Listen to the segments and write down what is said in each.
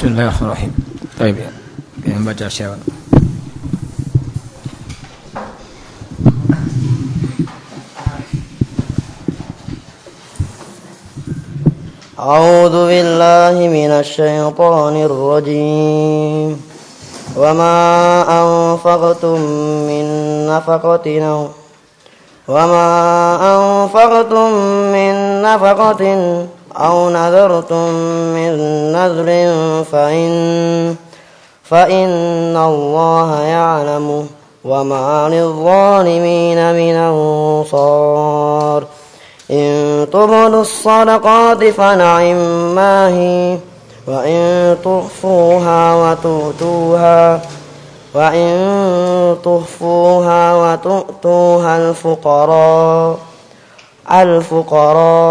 Bismillahirrahmanirrahim. Baik, ya. Yang baca siapa? أعوذ بالله من الشيطان الرجيم وما أنفقتم من نفقة أو وما أنفقتم من نفقة أو نذرتم من نذر فإن فإن الله يعلم وما للظالمين من أنصار. إن تبدوا الصدقات فنعم ما هي وإن تخفوها وتؤتوها وإن تخفوها وتؤتوها الفقراء الفقراء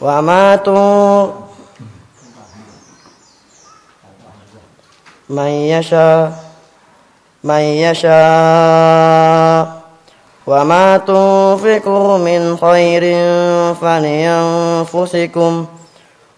وما تو من يشاء من يشاء وما تنفقوا من خير فلينفسكم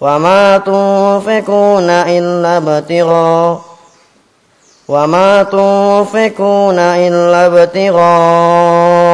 وما تنفقون إلا ابتغاء وما تنفقون إلا ابتغاء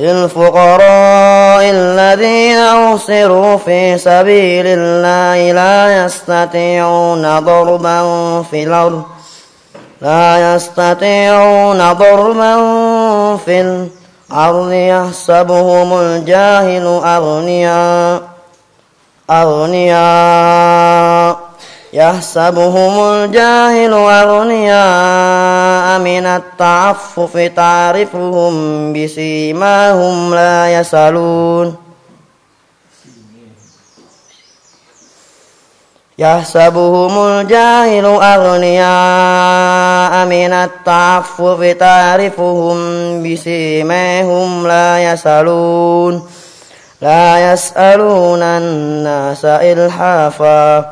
للفقراء الذين أوسروا في سبيل الله لا يستطيعون ضربا في الأرض. لا يستطيعون ضربا في الأرض يحسبهم الجاهل أغنياء أغنياء يحسبهم الجاهل أغنياء. من التعفف تعرفهم بسيماهم لا يسألون يحسبهم الجاهل أغنياء من التعفف تعرفهم بسيماهم لا يسألون لا يسألون الناس إلحافا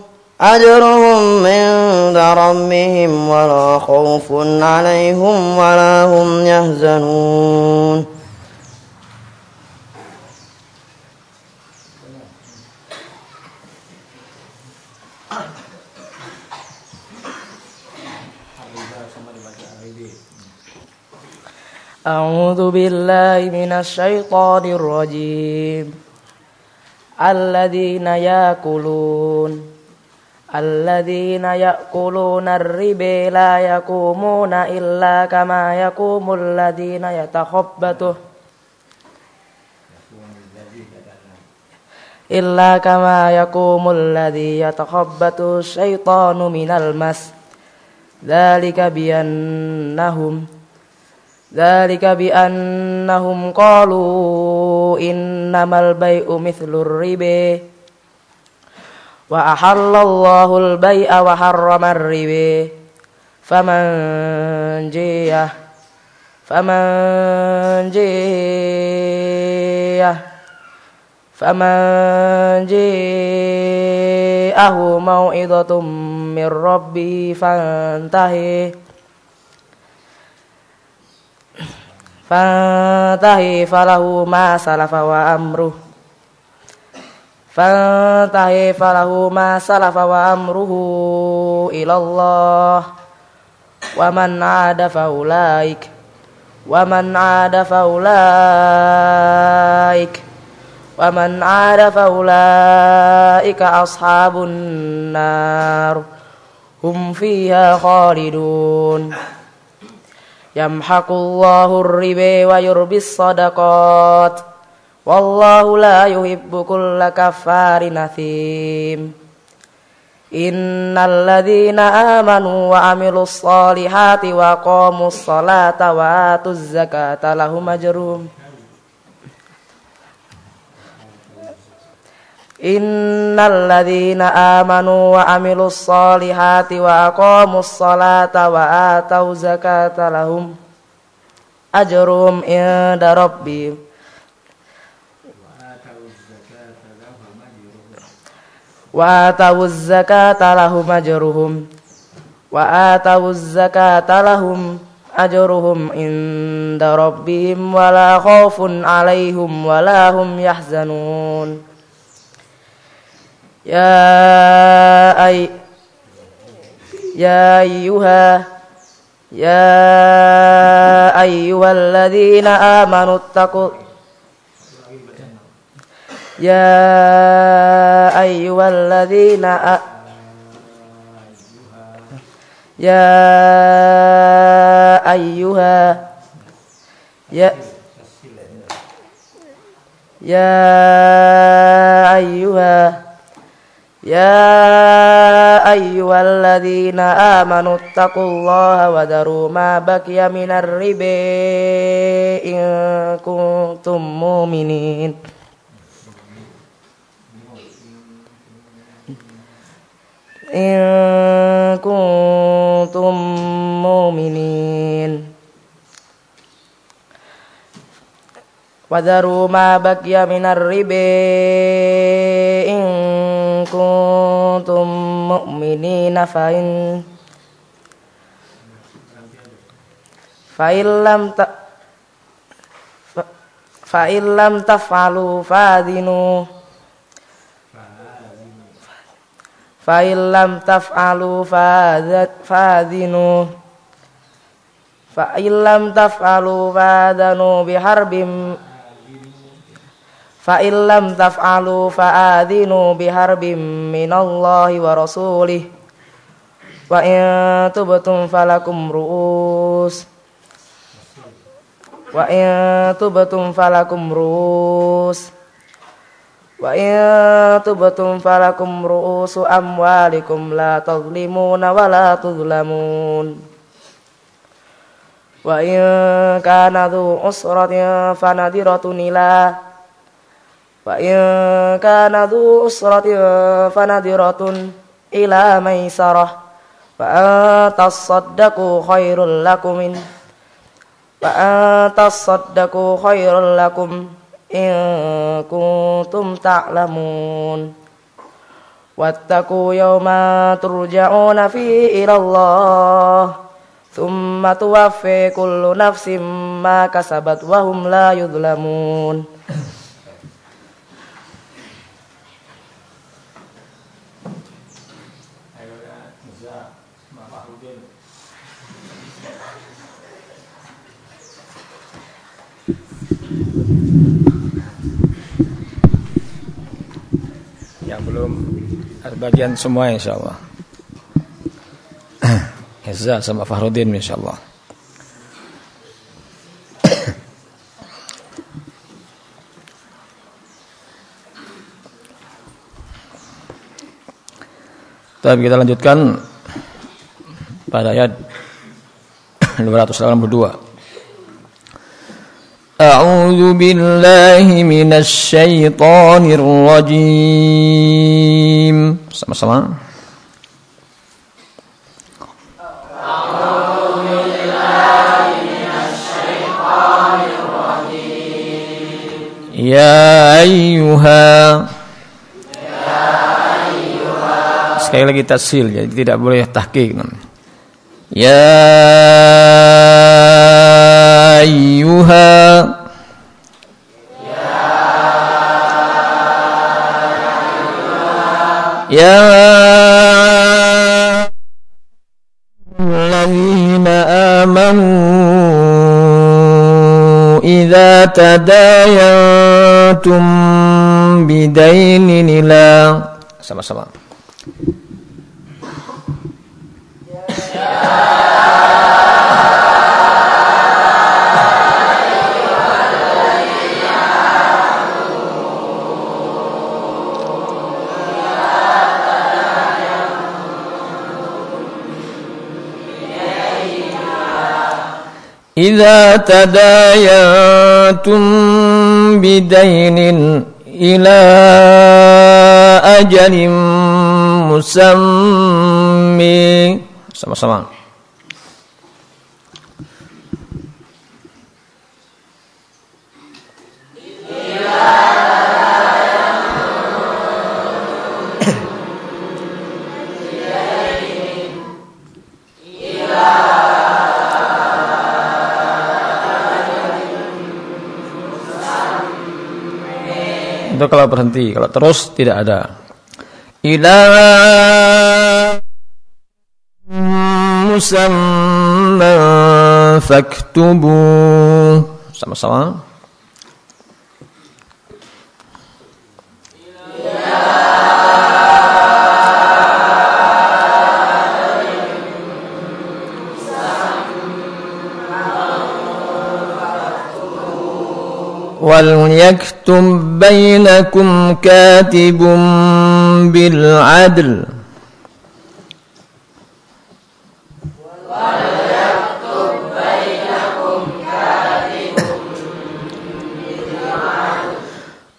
أجرهم عند ربهم ولا خوف عليهم ولا هم يحزنون. أعوذ بالله من الشيطان الرجيم. الذين يأكلون الذين يأكلون الربا لا يقومون إلا كما يقوم الذين يتخبطه إلا كما يقوم الذي يتخبط الشيطان من المس ذلك بأنهم ذلك بأنهم قالوا إنما البيع مثل الربا wa ahallallahu al-bai'a wa harrama ar-riba faman jiya faman jiya faman ji'ahu mau'izatum min rabbi fantahi. Fantahi falahu ma salafa wa amruh. فانتهي فله ما سلف وأمره إلى الله ومن عاد فأولئك ومن عاد فأولئك ومن عاد فأولئك أصحاب النار هم فيها خالدون يمحق الله الربا ويربي الصدقات Wallahu la yuhibbu kulla kaffarin athim. Innal ladhina amanu wa amilus salihati wa qamu salata wa atu zakata lahum ajrum. Innal ladhina amanu wa amilus salihati wa qamu salata wa atu zakata lahum ajrum inda rabbihim وآتوا الزكاة لهم أجرهم وآتوا الزكاة لهم أجرهم عند ربهم ولا خوف عليهم ولا هم يحزنون. يا أي يا أيها يا أيها الذين آمنوا اتقوا يا أيها الذين أ... يا أيها يا يا أيها يا أيها الذين آمنوا اتقوا الله وذروا ما بقي من الربا إن كنتم مؤمنين إن كنتم مؤمنين. وذروا ما بقي من الربا إن كنتم مؤمنين فإن فإن لم ت... فإن لم تفعلوا فاذنوا. fa illam taf'alu fa'adhinu. Fa illam taf'alu fadhanu biharbim. Fa illam taf'alu fa'adhinu biharbim minallahi wa rasulih. Wa in tubtum falakum ru'us. Wa in tubtum falakum ru'us wa in tubtum falakum ru'usu amwalikum la tazlimuna wa la tuzlamun. Wa in kana dhu usratin fanadiratun ila wa in kana dhu usratin fanadiratun ila maisarah. Wa tasaddaqu khairul lakum. Wa tasaddaqu khairul lakum إن كنتم تعلمون واتقوا يوما ترجعون فيه إلى الله ثم توفي كل نفس ما كسبت وهم لا يظلمون bagian semua insya Allah. Hezza sama Fahrudin insya Allah. Tapi kita lanjutkan pada ayat 282. أعوذ بالله من الشيطان الرجيم sama-sama Ya ayyuha Sekali lagi tasil jadi tidak boleh tahqiq Ya ayyuha يا الذين آمنوا إذا تداينتم بدين إلى sama-sama إذا تداينتم بدين إلى أجل مسمى sama-sama itu kalau berhenti kalau terus tidak ada. Ila musamma faktubu. Sama-sama وليكتب بينكم كاتب بالعدل.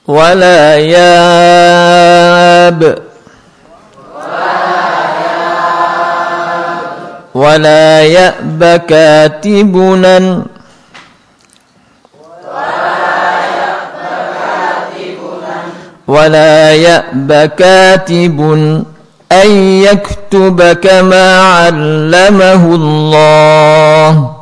ولا ياب. ولا يأب كاتبنا. ولا يأب كاتب أن يكتب كما علمه الله.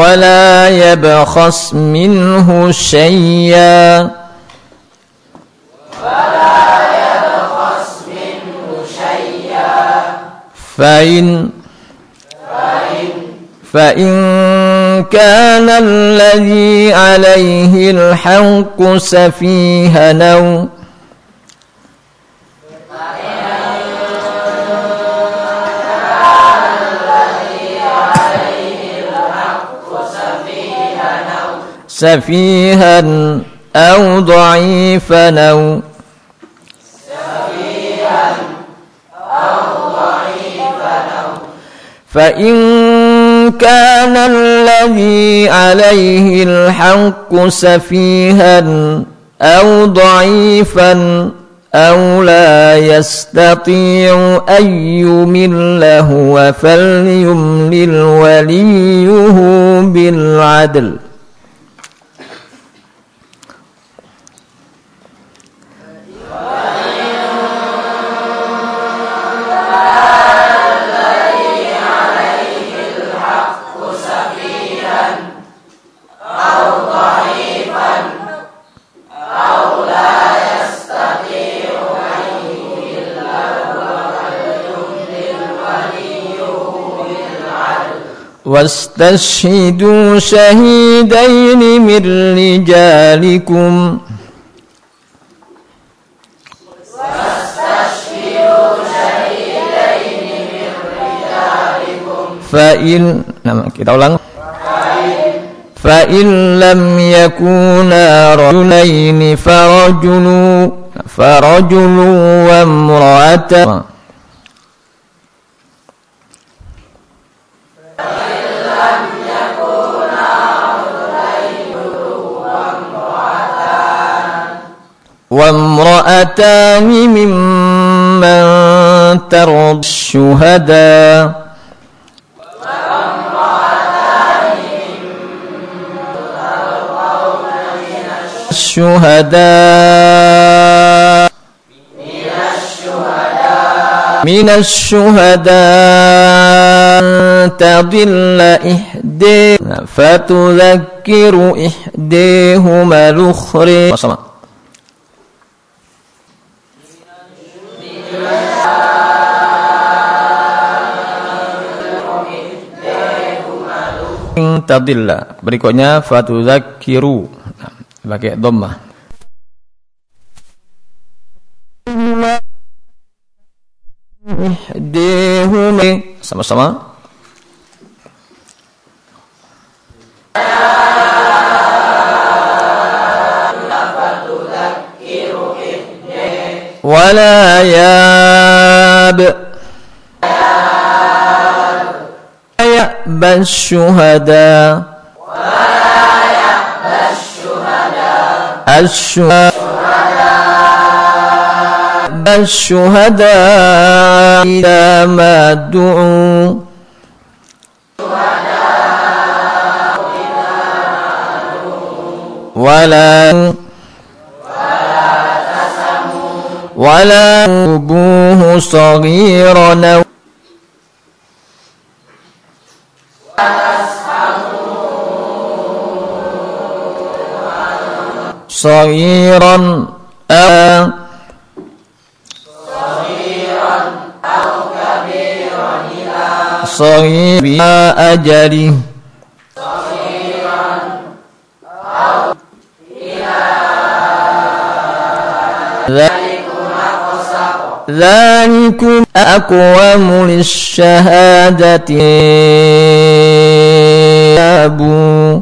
ولا يبخس منه شيئا. ولا يبخس منه شيئا فإن فإن كان الذي عليه الحق سفيها أو سفيها أو ضعيفا أو فإن كان الذي عليه الحق سفيها أو ضعيفا أو لا يستطيع أن يمل هو فليملل وليه بالعدل. واستشهدوا شهيدين من رجالكم فإن nama kita ulang فإن لم يكونا رجلين فرجل فرجل وامرأة وامرأتان ممن ترضى الشهداء. الشهداء من الشهداء تضل إحدى فتذكر إحديهما الأخرى. Tadilla. Berikutnya fatudzakiru nah, pakai dhammah. Sama-sama. Wala yab يأبى الشهداء. ولا يأبى الشهداء. الشهداء الشهداء إذا ما دعوا. ولا ولا أبوه صغيرا. صغيرا أو صغيرا أو كبيرا إلى صغير أجله صغيرا أو إلى ذلكم أقوم للشهادة أبو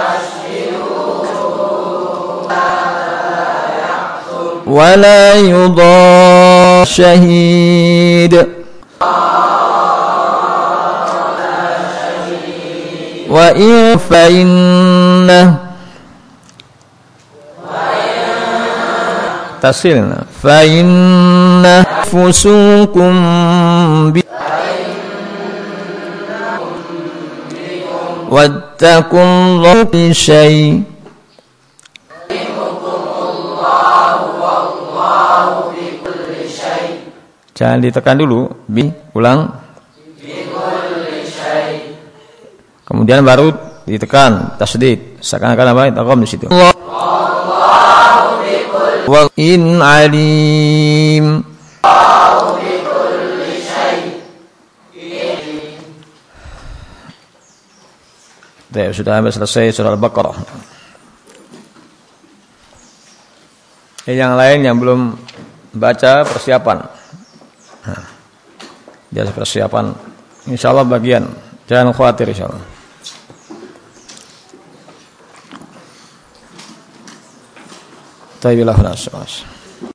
ولا يضار شهيد. وإن فإنه تصلنا فإن فسوكم واتقوا الله شيء Jangan ditekan dulu, bi ulang Kemudian baru ditekan tasdid. Seakan-akan apa? Takom di situ. Wa in alim. Baik, sudah hampir selesai surah Al-Baqarah. Yang lain yang belum baca persiapan. Nah, dia persiapan. Insya Allah bagian. Jangan khawatir insya Allah. Tayyibillahul